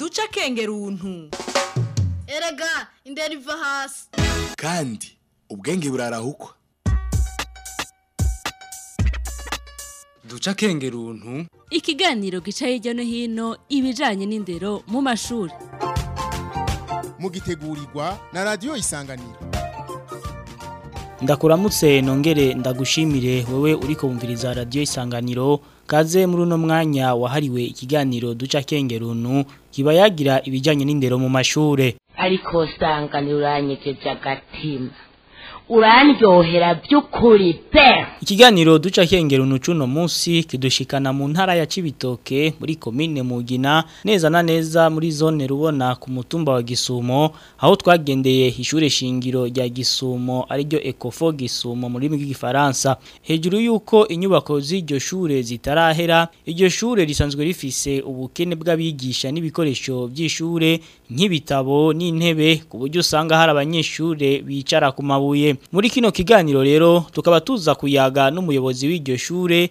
uce akengeruntu erega indera iva hasi kandi ubwenge burarahukwa duce akengeruntu ikiganiro gica hirya no hino ibijyanye n'indero mu mashuri mugitegurirwa na radiyo isanganiro ndakuramutse nongere ndagushimire wowe uri kumviriza radiyo isanganiro kaze muri uno mwanya wahariwe ikiganiro duca kenge runtu kiba ibijyanye n'indero mu mashure ariko sanganiranye cyo cyagatima urandyohera by'ukuri pe ikiganiro duca hengera uno munsi kidushikana mu ntara ya Cibitoke muri komine Mugina neza na neza muri zone rubona ku mutumba wa Gisumo aho twagendeye ishure shingiro rya Gisumo ari ryo Ecofo Gisumo muri Gifaransa hejuru yuko inyubako z'iryo shure zitarahera iryo shure risanzwe rifise ubukene bw'abigisha n'ibikoresho by'ishure nk'ibitabo n'intebe ku buryo usanga hari abanyeshure bicara ku mabuye muri kino kiganiro rero tukaba tuza kuyaga n'umuyobozi w'iryo shure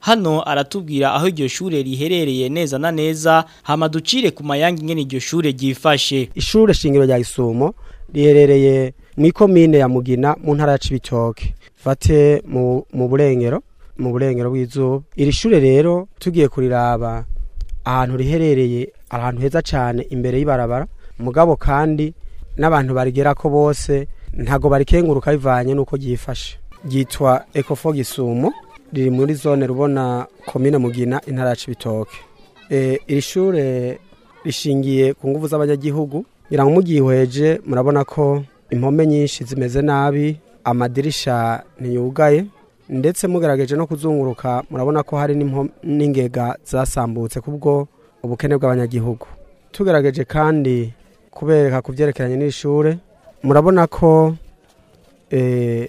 hano aratubwira aho iryo shure riherereye neza na neza hamaducire ku mayangi ngene iryo shure ryifashe ishure shingiro rya gisumo riherereye mu ikomine ya mugina mu ntara ya cibitoke fate mu burengero mu burengero bw'izuba iri shure rero tugiye kuriraba ahantu riherereye ahantu heza cyane imbere y'ibarabara mugabo kandi n'abantu barigera ko bose ntago barikenguruka bivanye n'uko ryifashe ryitwa ekofo gisumo riri muri zone rubona komine mugina intara ya cibitoke e, iri shure rishingiye ku nguvu z'abanyagihugu ngira mugihweje murabona ko impome nyinshi zimeze nabi amadirisha ntiyugaye ndetse mugerageje no kuzunguruka murabona ko hari n'ingega zasambutse kubwo ubukene bw'abanyagihugu tugerageje kandi kubereka ku byerekeranye n'ishuri murabona ko eh,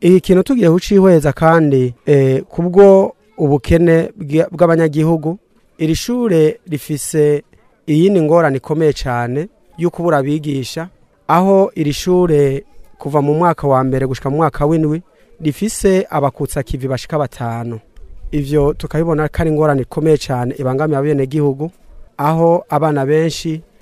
iyi kintu tugiye kucihweza kandi eh, kubwo ubukene bw'abanyagihugu iri shure rifise iyindi ngorane ikomeye cyane yo kubura abigisha aho iri shure kuva mu mwaka wa mbere gushyika mu mwaka w'indwi rifise kivi bashika batanu ivyo tukabibona ko ari ingorane ikomeye cyane ibangamira abenegihugu aho abana benshi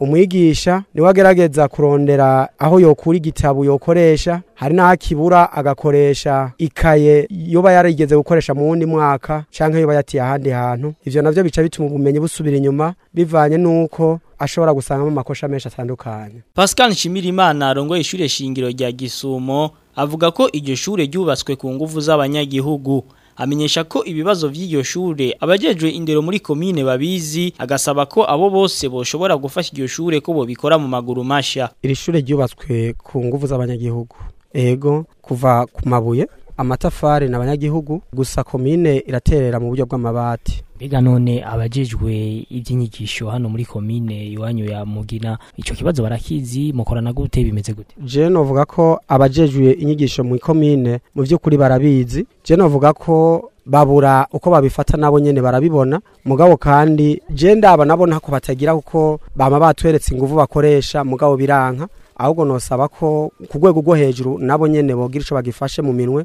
umwigisha niwe agerageza kurondera aho yokura igitabo yokoresha hari n'aho akibura agakoresha ikaye yoba yarigeze gukoresha mu wundi mwaka cyangwa yoba yatiye ahandi hantu ibyo nabyo bica bituma ubumenyi busubira inyuma bivanye n'uko ashobora gusangamo amakosa menshi atandukanye pascal nshimirimana arongoye ishuri shingiro rya gisumo avuga ko iryo shuri ryubatswe ku nguvu z'abanyagihugu amenyesha ko ibibazo by'iryo shure abajejwe indero muri komine babizi agasaba ko abo bose boshobora gufasha iryo shure ko bobikora mu maguru mashya iri shure ryubatswe ku nguvu z'abanyagihugu ego kuva ku mabuye amatafari ni abanyagihugu gusa komine iraterera mu buryo bw'amabati mbega none abajejwe iby'inyigisho hano muri komine iwanyu ya mugina icyo kibazo barakizi mukorana gute bimeze gute je novuga ko abajejwe inyigisho mu komine mu by'ukuri barabizi je novuga ko babura uko babifata nabo nyene barabibona mugabo kandi je ndaba nabona ko batagira uko bama batweretse ingufu bakoresha mugabo biranka ahubwo nosaba ko ku rwego rwo hejuru nabo nyine bogira icyo bagifashe mu minwe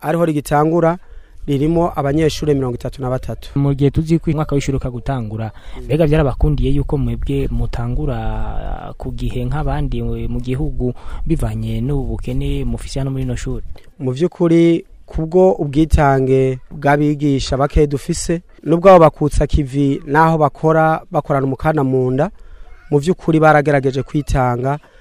ariho rigitangura ririmo abanyeshuri mirongo itatu na batatu mu gihe tuzi ko umwaka w'ishuri uka gutangura mbega byarabakundiye yuko mwebwe mutangura ku gihe nk'abandi mu gihugu bivanye n’ubukene bukene mufisiya no muri ino shuri mu by'ukuri kubwo ubwitange bw'abigisha bake dufise n'ubwabo bakutsa kivi n'aho bakora bakorana umukanda mu nda mu by'ukuri baragerageje kwitanga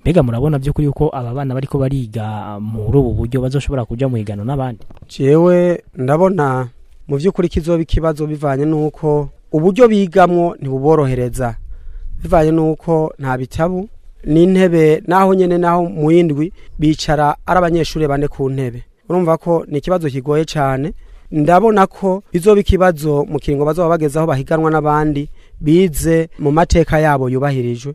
mbega murabona by'ukuri yuko aba bana bari ko bariga muri ubu buryo bazoshobora kujya mu higano n'abandi jewe ndabona mu by'ukuri kizoba ikibazo bivanye n'uko uburyo bigamo ntibuborohereza bivanye n'uko nta bitabu n'intebe naho nyine naho mu yindwi bicara ari abanyeshuri bane ku ntebe urumva ko ni ikibazo kigoye cyane ndabona ko bizoba ikibazo mu kiringo bazaba bagezeho bahiganwa n'abandi bize mu mateka yabo yubahirijwe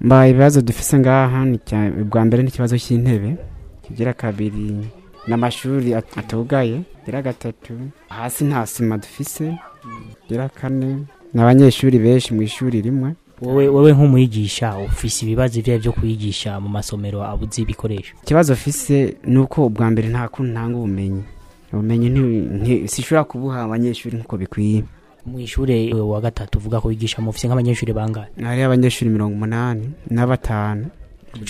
mba ibibazo dufise ngaha bwa mbere n'ikibazo cy'intebe kigira kabiri n'amashuri atugaye gira gatatu hasi nta sima dufise gira kane n'abanyeshuri benshi mu ishuri rimwe wowe nk'umwigisha ufise ibibazo ibyo byo kuyigisha mu masomero abuze ibikoresho ikibazo ufise ni uko ubwa mbere nta kuntu ntanga ubumenyi ubumenyi ntishobora kubuha abanyeshuri nk'uko bikwiye mu ishuri wa gatatu uvuga ko wigisha mufise nk'abanyeshuri bangahe hariho abanyeshuri mirongo umunani na batanu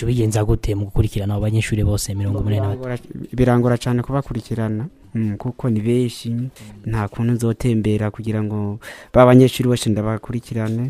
bigenza gute mu gukurikirana abo banyeshuri bose mirongo umunani na batanu birangora cyane kubakurikirana Mm, kuko ni benshi mm. nta kuntu nzotembera kugira ngo ba banyeshuri bose ndabakurikirane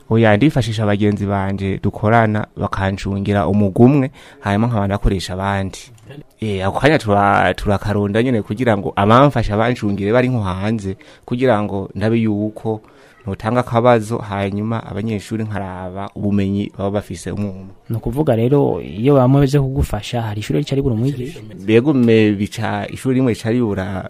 oya ndifashisha bagenzi banje dukorana bakancungira umugumwe hanyuma nkabana akoresha abandi eh, ako kanya turakaronda nyine kugira ngo abamfasha bancungire bari nko hanze kugira ngo ndabe yuko ntutanga akabazo hanyuma abanyeshuri nkaraba ubumenyi baba bafise umwuma ni ukuvuga rero iyo bamubeze kugufasha hari ishuri rica ribura umwigisha mbega bica ishuri rimwe rica ribura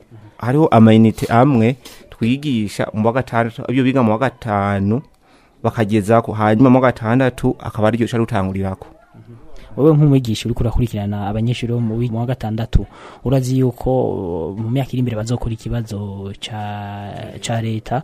hariho amayinite amwe twigisha mu wa gatandatu ibyo biga mu wa gatanu bakagezaho hanyuma mu wa gatandatu akaba aryo ushobora gutangurirako mm-hmm. wowe nk'umwigisha uri kurakurikirana abanyeshuri bo mu wa gatandatu urazi yuko uh, mu myaka iri imbere bazokora ikibazo cya leta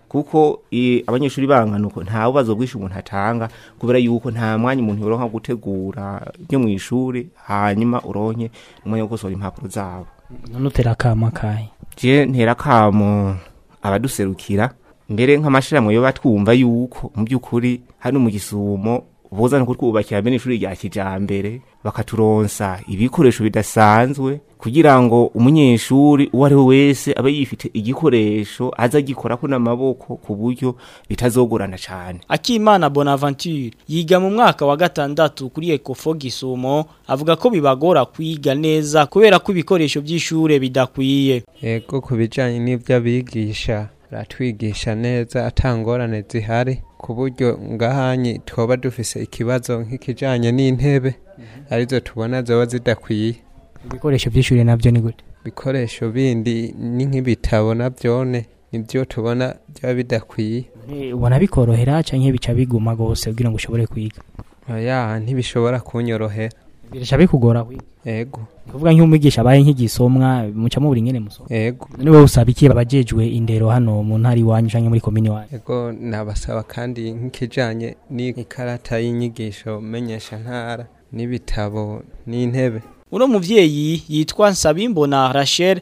kuko abanyeshuri banganuko nta bubazo bwinshi umuntu atanga kubera yuko nta mwanya umuntu yoronka gutegura byo mu ishuri hanyuma uronke umwanya wo gukosora impapuro zabo none utera akamo akahe je ntera akamo abaduserukira mbere nk'amashyirahamwe yo twumva yuko mu by'ukuri hano mu gisumo buzana kutwubakira bene ishuri rya kijyambere bakaturonsa ibikoresho bidasanzwe kugira ngo umunyeshuri uwo ari we wese abe yifite igikoresho aza agikorako n'amaboko ku buryo bitazogorana cyane akimana bonaventure yiga mu mwaka wa gatandatu kuri ekofo gisumo avuga ko bibagora kwiga neza kubera ko ibikoresho by'ishuri bidakwiye yego ku bijyanye n'ibyo abigisha aratwigisha neza ata zihari ku buryo ngahanyi twaba dufise ikibazo nk'ikijyanye n'intebe mhm. arizo tubona zaba zidakwiye ibikoresho by'ishuri nabyo ni gute ibikoresho bindi ni nk'ibitabo nabyone nibyo tubona byaba bidakwiye ubona bikorohera cyangwa bica biguma rwose kugira ngo ushobore kwiga ntibishobora kunyorohera birasha bikugora we yego kuvuga nk'umwigisha abaye nk'igisomwa muca muburi ngene musoma yego none wowe usaba iki abajejwe indero hano mu ntari wanyu canke muri komini wanyu yego nabasaba kandi nk'ikijanye n'ikarata y'inyigisho menyesha ntara n'ibitabo n'intebe uno muvyeyi yitwa Nsabimbona Rachel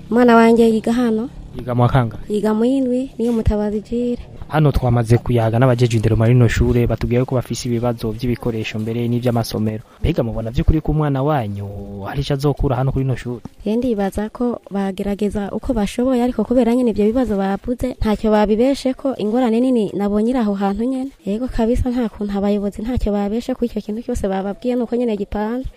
umwana wanje yiga hano yiga mu kangahe yiga mu yindwi niyo mutabazi jire hano twamaze kuyaga n'abajejindero muri no shure batubwiye ko bafise ibibazo by'ibikoresho mbere n'iby'amasomero mbega mubona by'ukuri ko umwana wanyu hari icyo azokura hano kuri no shure ndibaza ko bagerageza uko bashoboye ariko kubera nyine ibyo bibazo bavuze ntacyo babibeshe ko ingorane nini nabonye aho hantu nyine yego kabisa nta kuntu abayobozi ntacyo babeshe ko icyo kintu cyose bababwiye nuko nyine gipanze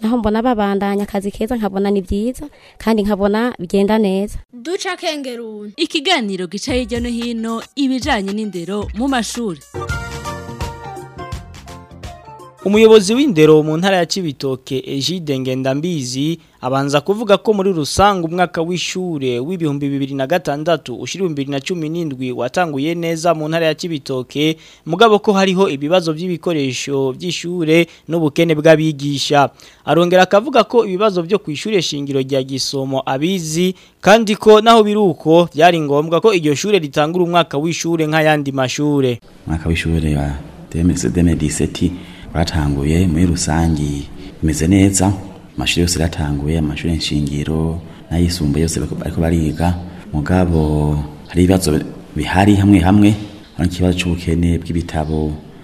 naho mbona babandanya akazi keza nkabona ni byiza kandi nkabona bigenda neza duca kengeruni ikiganiro gica hirya no hino ibijyanye n'indero mu mashuri umuyobozi w'indero mu ntara ya kibitoke egide ngendambizi abanza kuvuga ko muri rusange umwaka w'ishure w'ibihumbi bibiri na gatandatu ushyira ibihumbi na cumi n'indwi watanguye neza mu ntara ya kibitoke mugabo ko hariho ibibazo by'ibikoresho by'ishure n'ubukene bw'abigisha arongera akavuga ko ibibazo byo ku ishure shingiro rya gisomo abizi kandi ko naho biri uko byari ngombwa ko iryo shure ritangura umwaka w'ishure nk'ayandi mashure umwaka w'ishure wa demediseti twatanguye muri rusange bimeze neza amashuri yose yaratanguye amashuri y'inshingiro n'ayisumbuye yose ariko bariga mugabo hari ibibazo bihari hamwe hamwe hari ikibazo cy'ubukene bw'ibitabo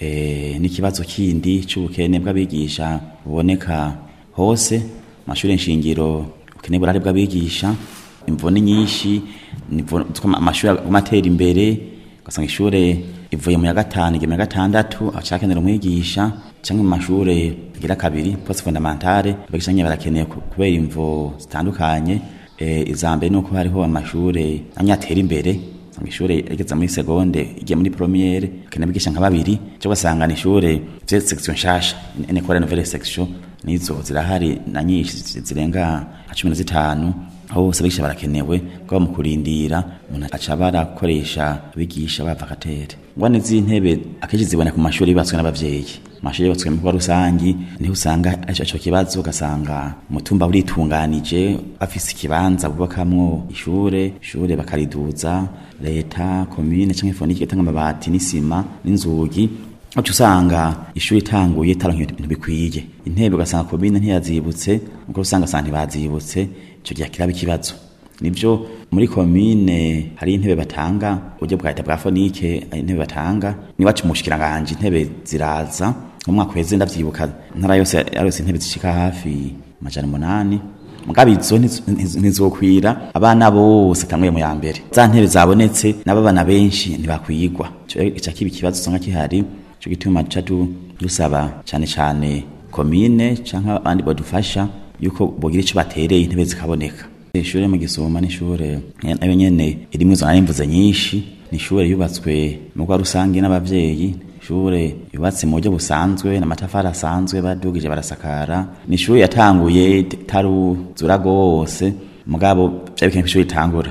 eh, n'ikibazo kindi cy'ubukene bw'abigisha buboneka hose mashuri shingiro ubukene burari bw'abigisha imvune nyinshi amashuri amatera imbere ugasanga ishuri ivuye mu ya gatanu igera gatandatu acakenera umwigisha cyangwa mu mashuri agira kabiri pose fondamentale abigisha barakeneye kubera imvo zitandukanye eh, iza mbere ni hariho amashuri amwe imbere ishure igeze muri segonde igiye muri premiere kinabigisha nka babiri cyo basangana ishure vye section shasha ene kora nouvelle section nizo zirahari na nyinshi zirenga cumi zitanu aho bose bigisha barakenewe kwa mu kurindira umuntu acaba arakoresha bigisha bava ngwane z'intebe akenshi ziboneka mu mashuri yubatswe n'ababyeyi amashuri yubatswe mu bikorwa rusange niho usanga icyo kibazo ugasanga umutumba uritunganije bafise ikibanza bubakamwo ishure ishure bakariduza leta komine cyangwa ifonike itanga amabati n'isima n'inzugi uca usanga ishuri itanguye itaronka ibintu bikwiye intebe ugasanga komine ntiyazibutse ubwo usanga asanga ntibazibutse icyo gihe kiraba ikibazo nibyo muri komine hari intebe batanga uburyo bwa leta bwa fonike intebe batanga niwacu mushikiranganje intebe ziraza umwaka uheze ndavyibuka ntara yose yarose intebe zishika hafi majana umunani mugabe ntizokwira abana bose tanguye mu ya mbere za ntebe zabonetse n'abana benshi ntibakwigwa ica kibi kibazo usanga kihari cyo gituma duca dusaba cyane cyane komine cyangwa abandi badufasha yuko bogira icyo batereye intebe zikaboneka ishuri mu gisoma n'ishuri nayo nyene irimo izo nimvuze nyinshi ni ishuri yubatswe mu rwa rusange n'abavyeyi ishure yubatse mu buryo busanzwe n'amatafari asanzwe badugije barasakara ni ishuri yatanguye taruzura gose mugabo vyari bikeneye ishuri itangura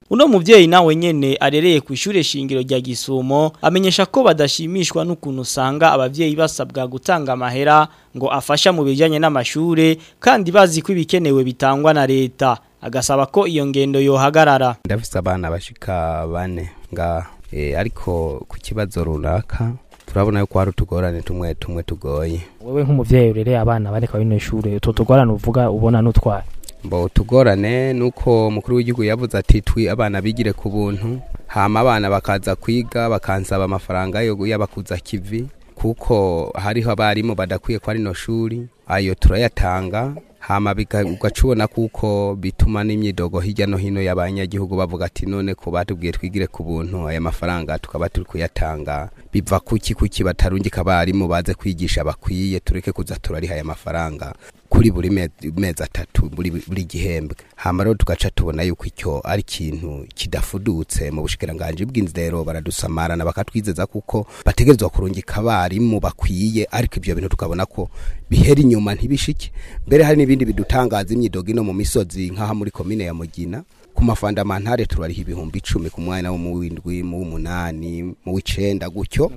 uno muvyeyi nawe nyene arereye ku ishure shingiro rya Gisumo amenyesha ko badashimishwa n'ukuntu usanga abavyeyi basabwa gutanga amahera ngo afasha mu bijyanye n'amashure kandi bazi ko ibikenewe bitangwa na leta agasaba ko iyo ngendo yohagarara ndafise abana bashika bane nga e, ariko ku kibazo runaka turabona yuko hari utugorane tumwe tumwe tugoye wowe nk'umuvyeyi urere abana bareka bino shure utu tugorane uvuga ubona n'utwaye mbo tugorane nuko mukuru w'igihugu yavuze ati twi abana bigire ku buntu hama abana bakaza kwiga bakansaba amafaranga yo yabakuza kivi kuko hariho abarimu badakwiye kwa rino shuri ayo turayatanga hama ugacubona kuko bituma n'imyidogo hirya no hino y'abanyagihugu bavuga ati none ko batubwiye twigire ku buntu aya mafaranga tukaba turi kuyatanga biva kuki kuki batarungika abarimu baze kwigisha bakwiye tureke kuza turariha aya mafaranga kuri buri mezi atatu buri gihembwe hano rero tugaca tubona yuko icyo ari ikintu kidafudutse mu bushikiranganji bw'inzira baradusamara bakatwizeza kuko bategerezwa kurungika abarimu bakwiye ariko ibyo bintu tukabona ko bihera inyuma ntibishike mbere hari n'ibindi bidutangaza imyidogo ino mu misozi nk'aha muri komine ya mugina ku mafandamantare turariho ibihumbi icumi ku mwanya wo mu w'indwi mu w'umunani mu w'icenda gutyo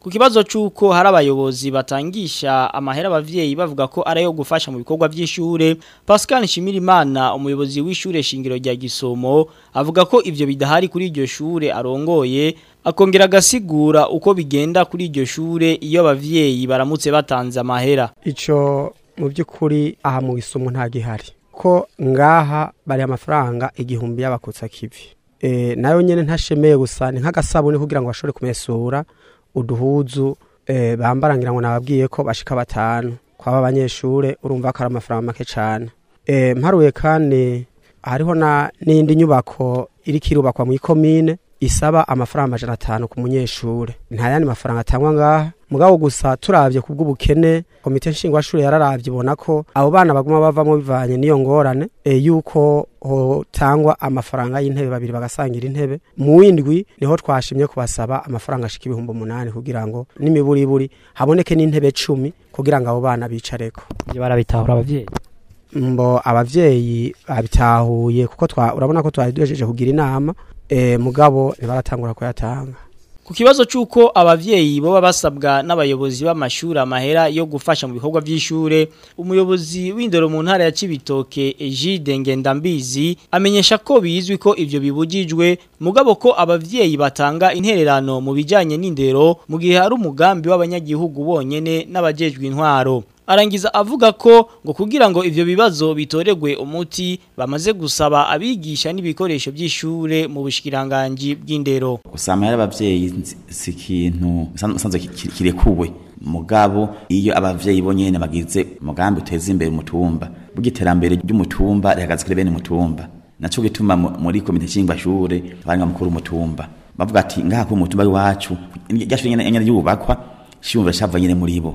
ku kibazo cy'uko hari abayobozi batangisha amahera abavyeyi bavuga ko arayo gufasha mu bikorwa by'ishure Pascal Shimirimana umuyobozi w'ishure shingiro rya Gisomo avuga ko ivyo bidahari kuri iryo shure arongoye akongera gasigura uko bigenda kuri iryo shure iyo abavyeyi baramutse batanze amahera ico mu by'ukuri aha mu bisomo nta gihari ko ngaha bari amafaranga igihumbi y'abakutsa kivi e, eh, nayo nyene ntashemeye gusa ni nk'agasabune kugira ngo bashobore kumesura uduhuzu eh, bambarangira ngo nababwiye ko bashika batanu kwaba abanyeshure urumva ko ari amafaranga make cyane eh, mparuye kandi hariho n'indi nyubako iri kirubakwa mu ikomine isaba amafaranga amajana atanu ku munyeshuri nta yandi mafaranga atangwa ngaha mugabo gusa turabye ku bw'ubukene komite nshingwashuri yararabye ibona ko abo bana baguma bavamo bivanye n'iyo ngorane e, yuko hotangwa amafaranga y'intebe babiri bagasangira intebe mu windwi niho twashimye kubasaba amafaranga ashika ibihumbi umunani kugira ngo n'imiburiburi haboneke n'intebe cumi kugira ngo abo bana bicareko barabitahura ababyeyi mbo abavyeyi babitahuye kuko urabona ko twari duhejeje kugira inama Eh, mugabo ntibaratangura kuyatanga ku kibazo cy'uko ababyeyi bo basabwa n'abayobozi b'amashuri amahera yo gufasha mu bikorwa by'ishure umuyobozi w'indero mu ntara ya Cibitoke Egide Ngendambizi amenyesha ko bizwi ko ibyo bibujijwe mugabo ko ababyeyi batanga intererano mu bijyanye n'indero mu gihe hari umugambi w'abanyagihugu bonyene n'abajejwe intwaro arangiza avuga ko ngo kugira ngo ivyo bibazo bitoregwe umuti bamaze gusaba abigisha n'ibikoresho by'ishure mu bushikiranganji bw'indero usama yarabavyeyi sikintu sanzwe kirekuwe mugabo iyo abavyeyi bonyene bagize mugambi uteze imbere umutumba bugiterambere ry'umutumba rihagaze kuri bene mutumba naco gituma muri komite cingwashure abanga mukuru umutumba bavuga ati ngaha ku mutumba wacu ryashwe yubakwa shimva shavanye muri bo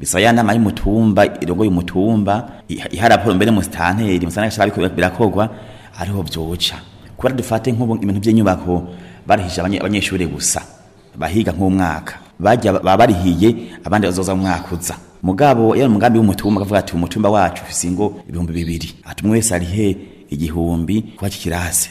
bisa ya nama y'umutumba irongoye umutumba ihara mbere mu stanteri birakorwa ariho byoca kubera dufate nk'ubu ibintu by'inyubako barahishe abanyeshuri gusa bahiga nk'umwaka bajya barihiye abandi bazoza mu mwaka uza mugabo iyo umugambi w'umutumba akavuga ati umutumba wacu ufise ingo ibihumbi bibiri ati wese arihe igihumbi kuba kirase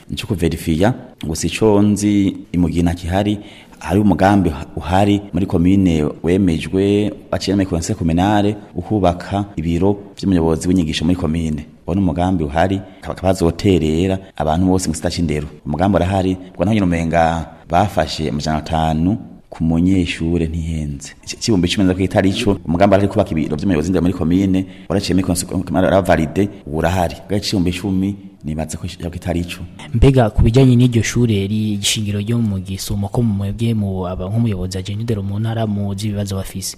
kintu gusa icyo nzi imugina gihari hari umugambi uhari muri komine wemejwe aciye n'amakonse kuminare ukubaka ibiro by'umuyobozi w'inyigisho muri komine uwo umugambi uhari kabaka bazoterera abantu bose mu sita c'indero umugambi urahari bwo ntaho nyine umenga bafashe amajana atanu ku munyeshure ntihenze kibumbe cumi nza kwitari ico umugamba ari kubaka ibiro by'umuyobozi ndera muri commune waraciye muri conseil aravalide urahari gaciye umbe 10 nibatse ko itari ico mbega kubijanye n'iryo shure rigishingiro ryo mu gisumo ko mu mwebwe mu aba nk'umuyobozi ajenyudero mu ntara mu z'ibibazo bafise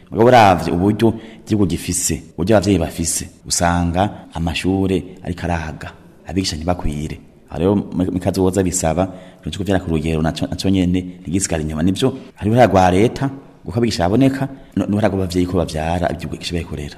mugabo uravye uburyo igihugu gifise uburyo abavyeyi bafise usanga amashure ariko arahaga abigisha ntibakwire hariho mikazoza bisaba kintu cyo vyara ku rugero naco nyene ntigisigara inyuma nivyo hariho rwa leta guko abigisha baboneka n'uragwa abavyeyi ko bavyara ivyugo kishibaye kurera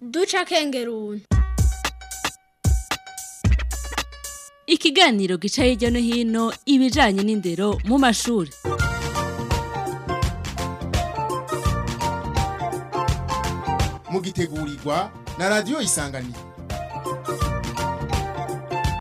duca kengera ikiganiro gica hirya no hino ibijyanye n'indero mu mashuri mugitegurirwa na radiyo isanganiro